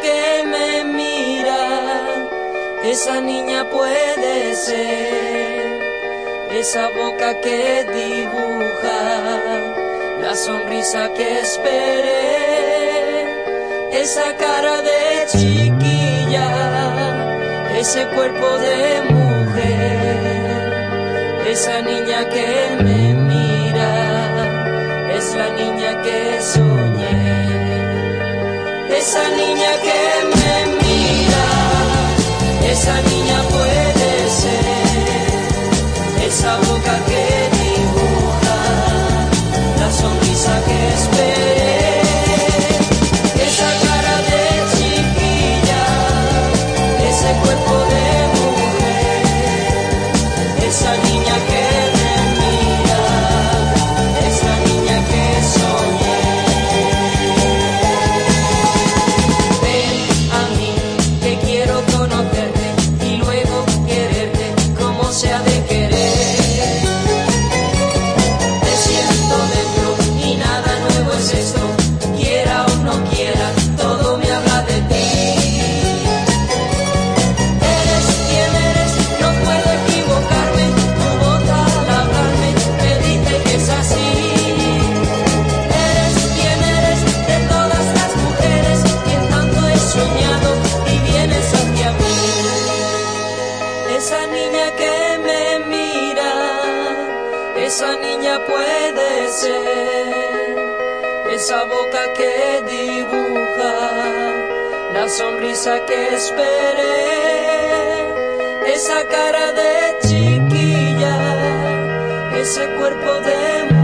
que me mira, esa niña puede ser, esa boca que dibuja, la sonrisa que esperé, esa cara de chiquilla, ese cuerpo de mujer, esa niña que me mira, es la niña que soy. Esa niña que me mira, esa niña puede ser, esa boca que dibuja, la sonrisa que esperé, esa cara de chiquilla, ese cuerpo de mujer